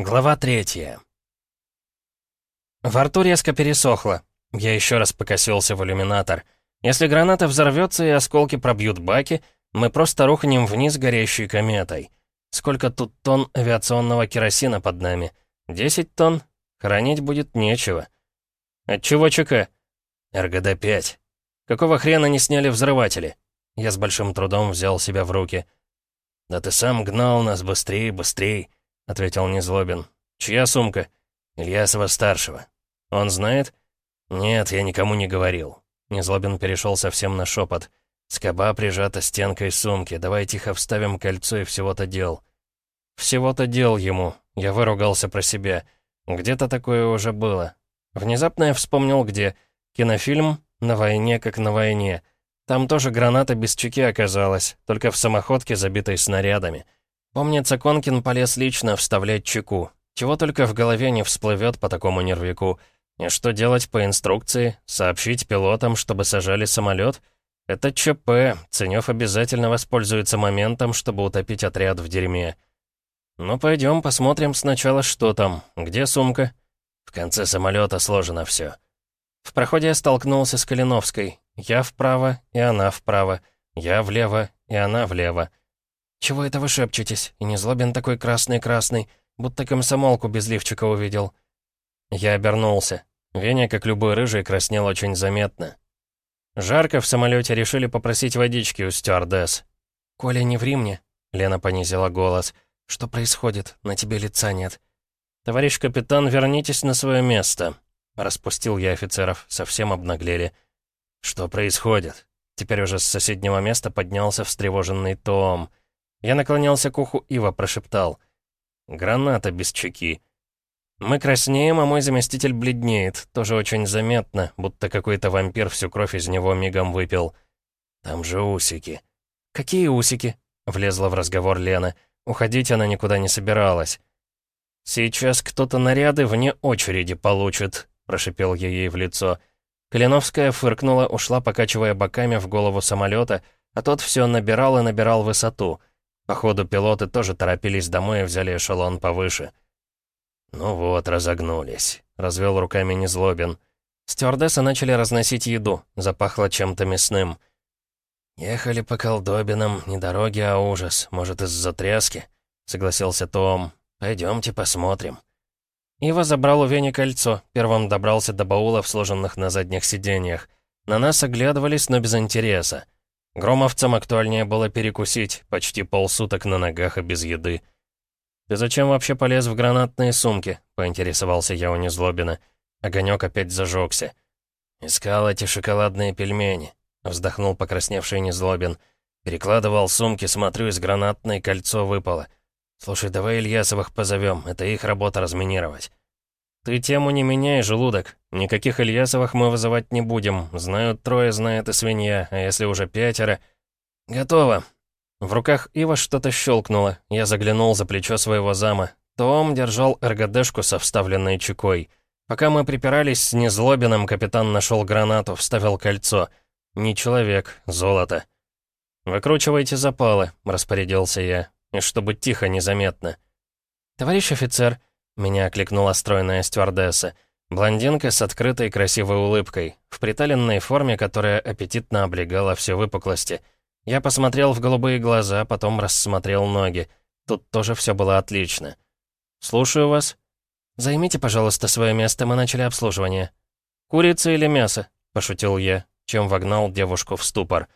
Глава третья. Во рту резко пересохло. Я еще раз покосился в иллюминатор. Если граната взорвется и осколки пробьют баки, мы просто рухнем вниз горящей кометой. Сколько тут тонн авиационного керосина под нами? Десять тонн? Хранить будет нечего. Отчего ЧК? РГД-5. Какого хрена не сняли взрыватели? Я с большим трудом взял себя в руки. Да ты сам гнал нас быстрее, быстрее ответил Незлобин. «Чья сумка?» «Ильясова-старшего». «Он знает?» «Нет, я никому не говорил». Незлобин перешел совсем на шепот. «Скоба прижата стенкой сумки. Давай тихо вставим кольцо и всего-то дел». «Всего-то дел ему». Я выругался про себя. Где-то такое уже было. Внезапно я вспомнил, где. Кинофильм «На войне, как на войне». Там тоже граната без чеки оказалась, только в самоходке, забитой снарядами. Помнится, Конкин полез лично вставлять чеку. Чего только в голове не всплывет по такому нервику. И что делать по инструкции? Сообщить пилотам, чтобы сажали самолет? Это ЧП. Ценёв обязательно воспользуется моментом, чтобы утопить отряд в дерьме. Ну, пойдем посмотрим сначала, что там. Где сумка? В конце самолета сложено все. В проходе я столкнулся с Калиновской. Я вправо, и она вправо. Я влево, и она влево. «Чего это вы шепчетесь? И не злобен такой красный-красный, будто комсомолку без лифчика увидел». Я обернулся. Веня, как любой рыжий, краснел очень заметно. Жарко в самолете решили попросить водички у стюардесс. «Коля, не ври мне», — Лена понизила голос. «Что происходит? На тебе лица нет». «Товарищ капитан, вернитесь на свое место», — распустил я офицеров, совсем обнаглели. «Что происходит?» Теперь уже с соседнего места поднялся встревоженный Том. Я наклонялся к уху Ива, прошептал. «Граната без чеки». Мы краснеем, а мой заместитель бледнеет. Тоже очень заметно, будто какой-то вампир всю кровь из него мигом выпил. «Там же усики». «Какие усики?» — влезла в разговор Лена. Уходить она никуда не собиралась. «Сейчас кто-то наряды вне очереди получит», — прошипел я ей в лицо. Калиновская фыркнула, ушла, покачивая боками в голову самолета, а тот все набирал и набирал высоту — Походу, пилоты тоже торопились домой и взяли эшелон повыше. «Ну вот, разогнулись», — развел руками Незлобин. Стюардессы начали разносить еду, запахло чем-то мясным. «Ехали по колдобинам, не дороги, а ужас, может, из-за тряски», — согласился Том. «Пойдемте посмотрим». Ива забрал у Вени кольцо, первым добрался до баулов, сложенных на задних сиденьях. На нас оглядывались, но без интереса. Громовцам актуальнее было перекусить, почти полсуток на ногах и без еды. «Ты зачем вообще полез в гранатные сумки?» — поинтересовался я у Незлобина. Огонек опять зажегся. «Искал эти шоколадные пельмени», — вздохнул покрасневший Незлобин. «Перекладывал сумки, смотрю, из гранатной кольцо выпало. Слушай, давай Ильясовых позовем, это их работа разминировать». «Ты тему не меняй, желудок. Никаких Ильясовых мы вызывать не будем. Знают трое, знает и свинья, а если уже пятеро...» «Готово». В руках Ива что-то щелкнуло. Я заглянул за плечо своего зама. Том держал РГДшку со вставленной чекой. Пока мы припирались с Незлобиным, капитан нашел гранату, вставил кольцо. Не человек, золото. «Выкручивайте запалы», — распорядился я. «И чтобы тихо, незаметно». «Товарищ офицер», меня окликнула стройная стюардесса. Блондинка с открытой красивой улыбкой, в приталенной форме, которая аппетитно облегала все выпуклости. Я посмотрел в голубые глаза, потом рассмотрел ноги. Тут тоже все было отлично. «Слушаю вас». «Займите, пожалуйста, свое место, мы начали обслуживание». «Курица или мясо?» — пошутил я, чем вогнал девушку в ступор.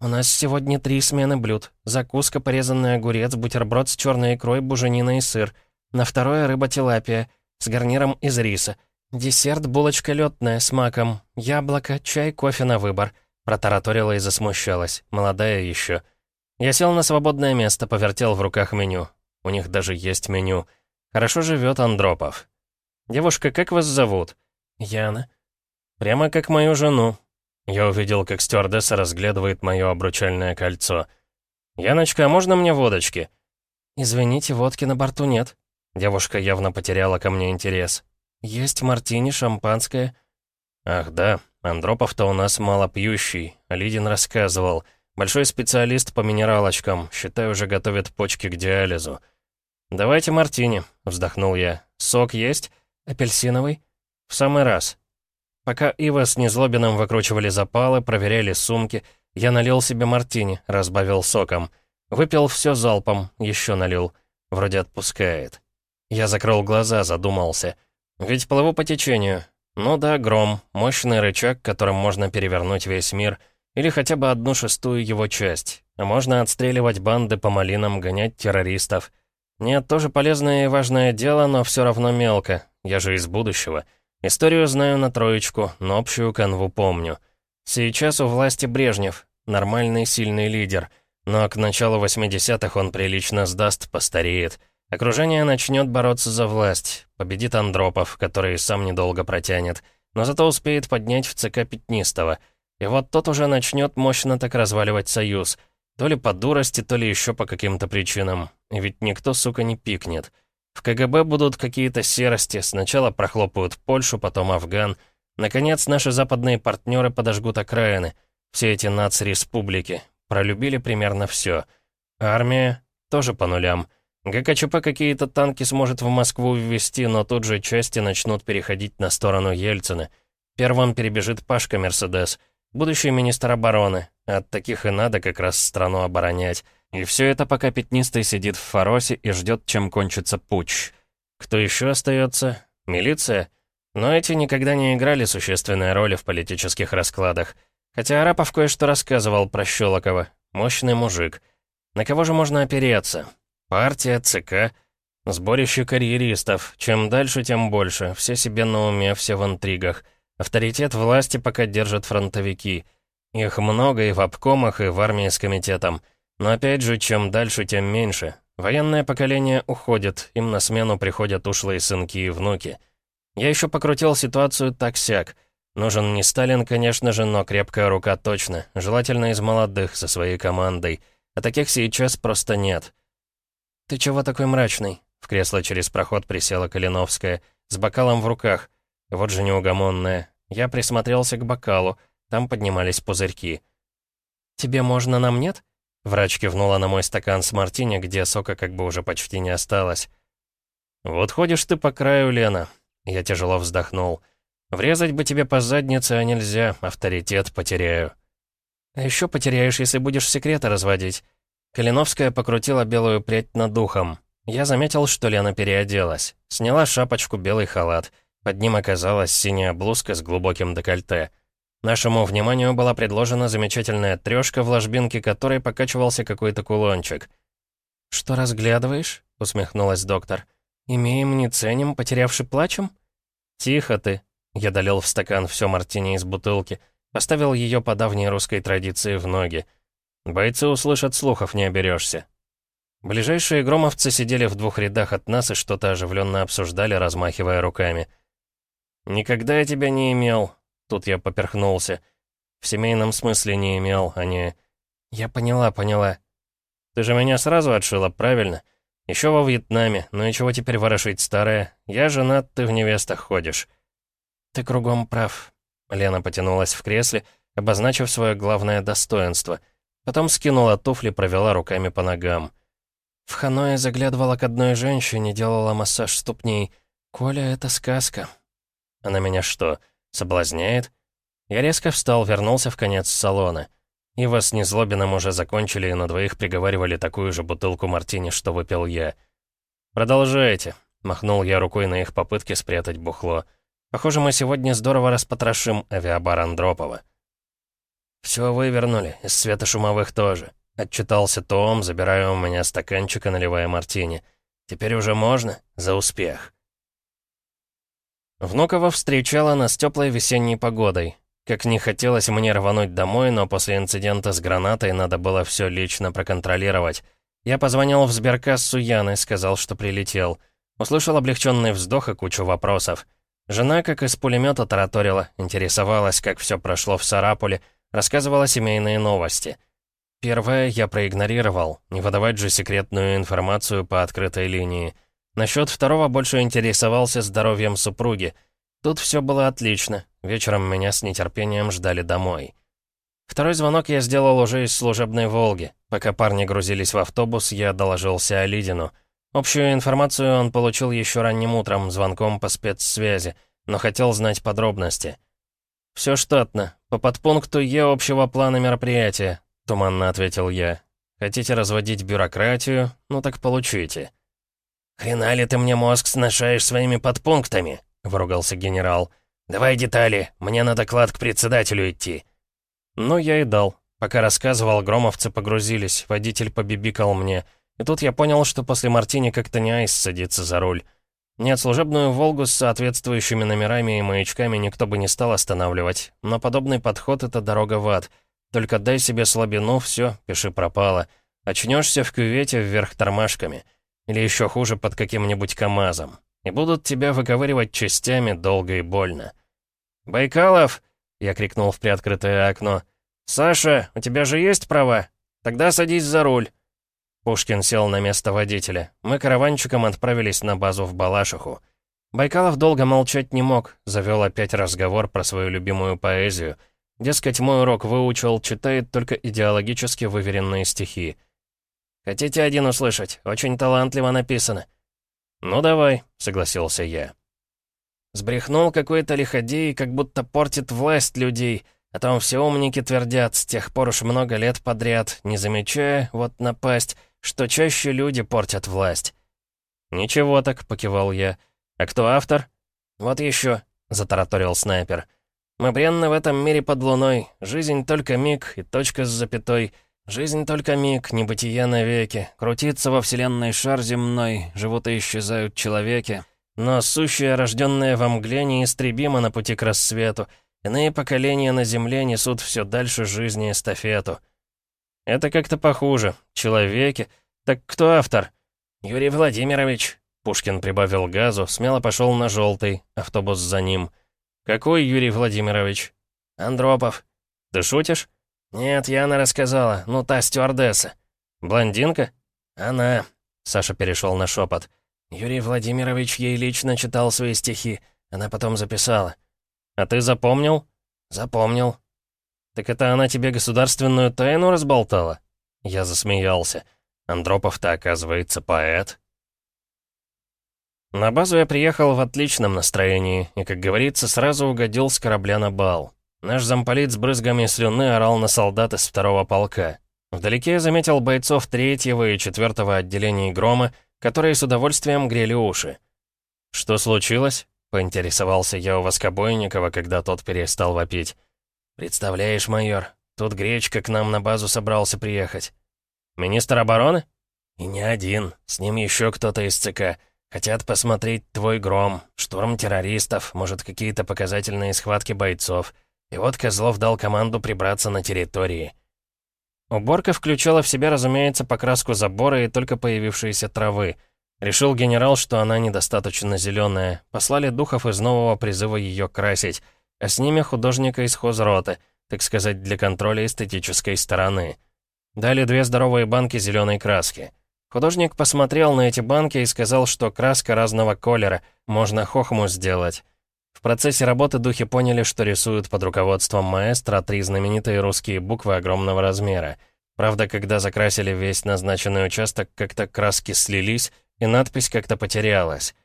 «У нас сегодня три смены блюд. Закуска, порезанный огурец, бутерброд с черной икрой, буженина и сыр. На второе рыба-тилапия с гарниром из риса. Десерт булочка лётная с маком. Яблоко, чай, кофе на выбор. Протараторила и засмущалась. Молодая еще. Я сел на свободное место, повертел в руках меню. У них даже есть меню. Хорошо живет Андропов. «Девушка, как вас зовут?» «Яна». «Прямо как мою жену». Я увидел, как стюардесса разглядывает мое обручальное кольцо. «Яночка, а можно мне водочки?» «Извините, водки на борту нет». Девушка явно потеряла ко мне интерес. «Есть мартини, шампанское?» «Ах да, Андропов-то у нас малопьющий, Лидин рассказывал. Большой специалист по минералочкам, считай, уже готовит почки к диализу. Давайте мартини, — вздохнул я. «Сок есть? Апельсиновый?» «В самый раз». Пока Ива с Незлобиным выкручивали запалы, проверяли сумки, я налил себе мартини, разбавил соком. Выпил все залпом, еще налил. Вроде отпускает. Я закрыл глаза, задумался. Ведь плыву по течению. Ну да, гром, мощный рычаг, которым можно перевернуть весь мир, или хотя бы одну шестую его часть. А можно отстреливать банды по малинам, гонять террористов. Нет, тоже полезное и важное дело, но все равно мелко. Я же из будущего. Историю знаю на троечку, но общую канву помню. Сейчас у власти Брежнев, нормальный сильный лидер. Но к началу 80-х он прилично сдаст, постареет. Окружение начнет бороться за власть. Победит Андропов, который сам недолго протянет. Но зато успеет поднять в ЦК Пятнистого. И вот тот уже начнет мощно так разваливать союз — то ли по дурости, то ли еще по каким-то причинам. И ведь никто, сука, не пикнет. В КГБ будут какие-то серости. Сначала прохлопают Польшу, потом Афган. Наконец, наши западные партнеры подожгут окраины. Все эти нацреспублики. Пролюбили примерно все. Армия тоже по нулям. ГКЧП какие-то танки сможет в Москву ввести, но тут же части начнут переходить на сторону Ельцина. Первым перебежит Пашка Мерседес — Будущий министр обороны. От таких и надо как раз страну оборонять. И все это пока Пятнистый сидит в Фаросе и ждет, чем кончится путь. Кто еще остается? Милиция? Но эти никогда не играли существенной роли в политических раскладах. Хотя Арапов кое-что рассказывал про Щелокова. Мощный мужик. На кого же можно опереться? Партия, ЦК, сборище карьеристов. Чем дальше, тем больше. Все себе на уме, все в интригах. Авторитет власти пока держат фронтовики. Их много и в обкомах, и в армии с комитетом. Но опять же, чем дальше, тем меньше. Военное поколение уходит, им на смену приходят ушлые сынки и внуки. Я еще покрутил ситуацию так-сяк. Нужен не Сталин, конечно же, но крепкая рука точно. Желательно из молодых, со своей командой. А таких сейчас просто нет. «Ты чего такой мрачный?» В кресло через проход присела Калиновская, с бокалом в руках. Вот же неугомонная. Я присмотрелся к бокалу. Там поднимались пузырьки. «Тебе можно, нам нет?» Врач кивнула на мой стакан с мартини, где сока как бы уже почти не осталось. «Вот ходишь ты по краю, Лена». Я тяжело вздохнул. «Врезать бы тебе по заднице, а нельзя. Авторитет потеряю». «А еще потеряешь, если будешь секреты разводить». Калиновская покрутила белую прядь над духом. Я заметил, что Лена переоделась. Сняла шапочку, белый халат. Под ним оказалась синяя блузка с глубоким декольте. Нашему вниманию была предложена замечательная трёшка, в ложбинке которой покачивался какой-то кулончик. «Что разглядываешь?» — усмехнулась доктор. «Имеем, не ценим, потерявши плачем?» «Тихо ты!» — я долил в стакан все мартини из бутылки, поставил ее по давней русской традиции в ноги. «Бойцы услышат, слухов не оберешься. Ближайшие громовцы сидели в двух рядах от нас и что-то оживленно обсуждали, размахивая руками — «Никогда я тебя не имел». Тут я поперхнулся. В семейном смысле не имел, а не... Я поняла, поняла. Ты же меня сразу отшила, правильно? Еще во Вьетнаме, ну и чего теперь ворошить старое? Я женат, ты в невестах ходишь. Ты кругом прав. Лена потянулась в кресле, обозначив свое главное достоинство. Потом скинула туфли, провела руками по ногам. В Ханое заглядывала к одной женщине, делала массаж ступней. «Коля, это сказка. Она меня что, соблазняет? Я резко встал, вернулся в конец салона. Ива с Незлобиным уже закончили и на двоих приговаривали такую же бутылку мартини, что выпил я. «Продолжайте», — махнул я рукой на их попытки спрятать бухло. «Похоже, мы сегодня здорово распотрошим авиабар Андропова». «Все вывернули, из светошумовых тоже», — отчитался Том, забирая у меня стаканчик и наливая мартини. «Теперь уже можно? За успех». Внуково встречала нас теплой весенней погодой. Как не хотелось мне рвануть домой, но после инцидента с гранатой надо было все лично проконтролировать. Я позвонил в сберкассу Яны, сказал, что прилетел. Услышал облегченный вздох и кучу вопросов. Жена, как из пулемета, тараторила, интересовалась, как все прошло в Сарапуле, рассказывала семейные новости. Первое я проигнорировал, не выдавать же секретную информацию по открытой линии. Насчет второго больше интересовался здоровьем супруги. Тут все было отлично. Вечером меня с нетерпением ждали домой. Второй звонок я сделал уже из служебной «Волги». Пока парни грузились в автобус, я доложился Алидину. Общую информацию он получил еще ранним утром, звонком по спецсвязи, но хотел знать подробности. «Все штатно. По подпункту Е общего плана мероприятия», — туманно ответил я. «Хотите разводить бюрократию? Ну так получите». «Хрена ли ты мне мозг сношаешь своими подпунктами?» — выругался генерал. «Давай детали, мне на доклад к председателю идти». Ну, я и дал. Пока рассказывал, громовцы погрузились, водитель побибикал мне — и тут я понял, что после Мартини как-то не айс садиться за руль. Нет, служебную «Волгу» с соответствующими номерами и маячками никто бы не стал останавливать, но подобный подход — это дорога в ад. Только дай себе слабину, все, пиши пропало. Очнешься в кювете вверх тормашками. Или еще хуже, под каким-нибудь КАМАЗом. И будут тебя выковыривать частями долго и больно. «Байкалов!» — я крикнул в приоткрытое окно. «Саша, у тебя же есть права? Тогда садись за руль». Пушкин сел на место водителя. Мы караванчиком отправились на базу в Балашиху. Байкалов долго молчать не мог, завел опять разговор про свою любимую поэзию. Дескать, мой урок выучил, читает только идеологически выверенные стихи. «Хотите один услышать? Очень талантливо написано». «Ну давай», — согласился я. Сбрехнул какой-то лиходей, как будто портит власть людей, о том все умники твердят с тех пор уж много лет подряд, не замечая, вот напасть, что чаще люди портят власть. «Ничего так», — покивал я. «А кто автор?» «Вот еще», — затараторил снайпер. «Мы бренны в этом мире под луной. Жизнь только миг и точка с запятой. Жизнь только миг, небытие навеки. Крутится во вселенной шар земной, живут и исчезают человеки. Но сущее, рожденное во мгле, неистребимо на пути к рассвету. Иные поколения на земле несут все дальше жизни эстафету». «Это как-то похуже. Человеки. Так кто автор?» «Юрий Владимирович». Пушкин прибавил газу, смело пошел на желтый, автобус за ним. «Какой Юрий Владимирович?» «Андропов». «Ты шутишь?» «Нет, Яна рассказала. Ну, та стюардесса». «Блондинка?» «Она». Саша перешел на шепот. «Юрий Владимирович ей лично читал свои стихи. Она потом записала». «А ты запомнил?» «Запомнил». «Так это она тебе государственную тайну разболтала?» Я засмеялся. Андропов-то, оказывается, поэт. На базу я приехал в отличном настроении и, как говорится, сразу угодил с корабля на бал. Наш замполит с брызгами слюны орал на солдат из второго полка. Вдалеке я заметил бойцов третьего и четвертого отделений «Грома», которые с удовольствием грели уши. «Что случилось?» — поинтересовался я у Воскобойникова, когда тот перестал вопить. «Представляешь, майор, тут Гречка к нам на базу собрался приехать». «Министр обороны?» «И не один, с ним еще кто-то из ЦК. Хотят посмотреть твой гром, штурм террористов, может, какие-то показательные схватки бойцов. И вот Козлов дал команду прибраться на территории». Уборка включала в себя, разумеется, покраску забора и только появившиеся травы. Решил генерал, что она недостаточно зеленая. Послали духов из нового призыва ее красить — а с ними художника из хозроты, так сказать, для контроля эстетической стороны. Дали две здоровые банки зеленой краски. Художник посмотрел на эти банки и сказал, что краска разного колера, можно хохму сделать. В процессе работы духи поняли, что рисуют под руководством маэстро три знаменитые русские буквы огромного размера. Правда, когда закрасили весь назначенный участок, как-то краски слились, и надпись как-то потерялась.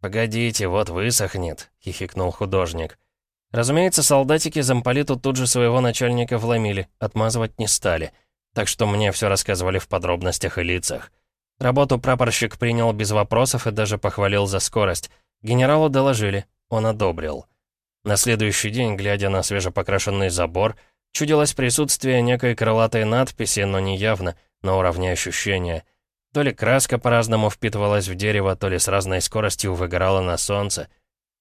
«Погодите, вот высохнет», — хихикнул художник. Разумеется, солдатики замполиту тут же своего начальника вломили, отмазывать не стали. Так что мне все рассказывали в подробностях и лицах. Работу прапорщик принял без вопросов и даже похвалил за скорость. Генералу доложили, он одобрил. На следующий день, глядя на свежепокрашенный забор, чудилось присутствие некой крылатой надписи, но не явно, на уровне ощущения. То ли краска по-разному впитывалась в дерево, то ли с разной скоростью выгорала на солнце —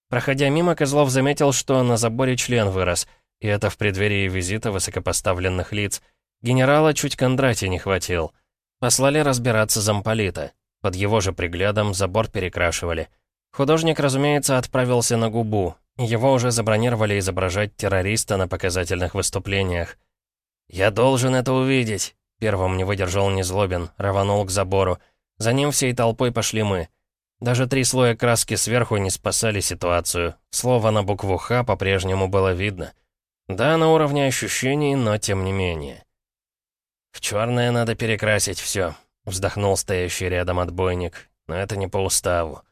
Проходя мимо, Козлов заметил, что на заборе член вырос, и это в преддверии визита высокопоставленных лиц. Генерала чуть Кондратий не хватил. Послали разбираться замполита. Под его же приглядом забор перекрашивали. Художник, разумеется, отправился на губу. Его уже забронировали изображать террориста на показательных выступлениях. «Я должен это увидеть», — первым не выдержал Незлобин, рванул к забору. За ним всей толпой пошли мы. Даже три слоя краски сверху не спасали ситуацию. Слово на букву «Х» по-прежнему было видно. Да, на уровне ощущений, но тем не менее. «В черное надо перекрасить все», — вздохнул стоящий рядом отбойник. но это не по уставу».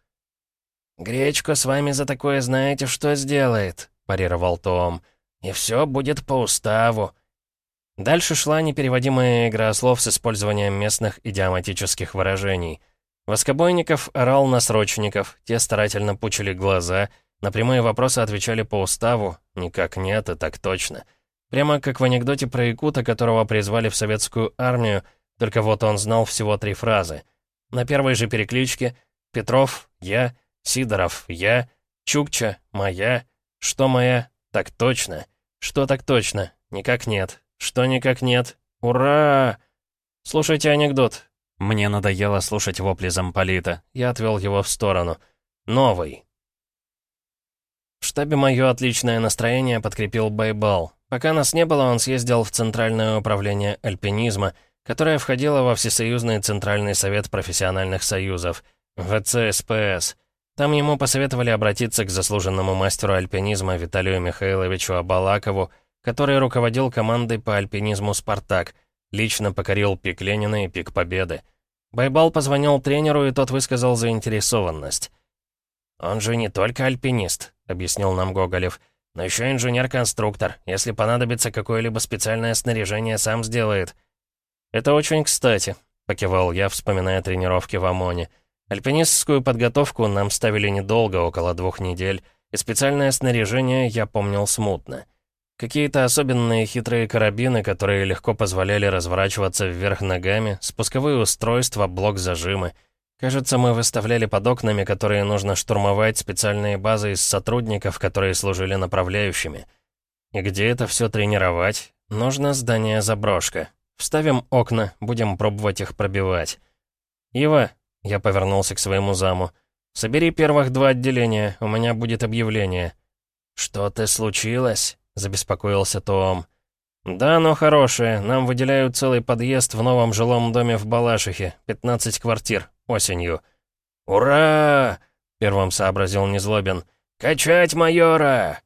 «Гречка с вами за такое знаете, что сделает», — парировал Том. «И все будет по уставу». Дальше шла непереводимая игра слов с использованием местных идиоматических выражений. Воскобойников орал на срочников, те старательно пучили глаза, на прямые вопросы отвечали по уставу, никак нет и так точно. Прямо как в анекдоте про Якута, которого призвали в советскую армию, только вот он знал всего три фразы. На первой же перекличке «Петров, я», «Сидоров, я», «Чукча, моя», «Что моя?» «Так точно». «Что так точно?» «Никак нет». «Что никак нет?» «Ура!» «Слушайте анекдот». Мне надоело слушать вопли замполита. Я отвел его в сторону. «Новый». В штабе мое отличное настроение подкрепил Байбал. Пока нас не было, он съездил в Центральное управление альпинизма, которое входило во Всесоюзный Центральный Совет профессиональных союзов, ВЦСПС. Там ему посоветовали обратиться к заслуженному мастеру альпинизма Виталию Михайловичу Абалакову, который руководил командой по альпинизму «Спартак», лично покорил пик Ленина и пик Победы. Байбал позвонил тренеру, и тот высказал заинтересованность. «Он же не только альпинист», — объяснил нам Гоголев, «но еще инженер-конструктор. Если понадобится какое-либо специальное снаряжение, сам сделает». «Это очень кстати», — покивал я, вспоминая тренировки в ОМОНе. «Альпинистскую подготовку нам ставили недолго, около двух недель, и специальное снаряжение я помнил смутно. Какие-то особенные хитрые карабины, которые легко позволяли разворачиваться вверх ногами, спусковые устройства, блок-зажимы — Кажется, мы выставляли под окнами, которые нужно штурмовать, специальные базы из сотрудников, которые служили направляющими. И где это все тренировать? Нужно здание-заброшка. Вставим окна, будем пробовать их пробивать. «Ива», — я повернулся к своему заму, — «собери первых два отделения, у меня будет объявление». «Что-то случилось?» — забеспокоился Том. «Да, но хорошее. Нам выделяют целый подъезд в новом жилом доме в Балашихе. 15 квартир осенью. «Ура!» — первым сообразил Незлобин. «Качать майора!»